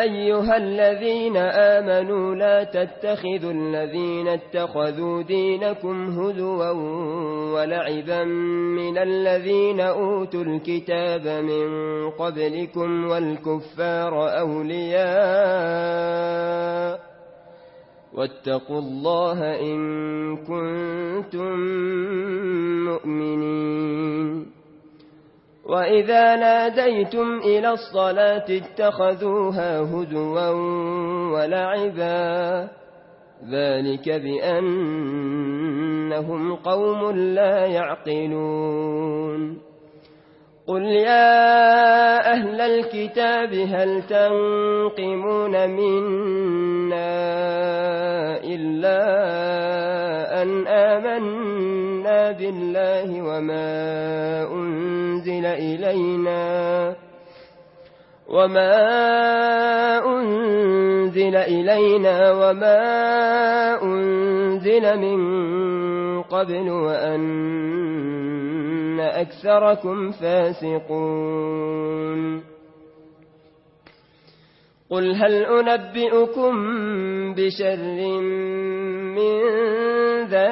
أيها الذين آمنوا لا تتخذوا الذين اتخذوا دينكم هدوا ولعبا من الذين أوتوا الكتاب من قبلكم والكفار أولياء واتقوا الله إن كنتم مؤمنين وإذا ناديتم إلى الصلاة اتخذوها هدوا ولعبا ذلك بأنهم قوم لا يعقلون قل يا أهل الكتاب هل تنقمون منا بالله وما أنزل إلينا وما أنزل إلينا وما أنزل من قبل وأن أكثركم فاسقون. قل هل أنبئكم بشر من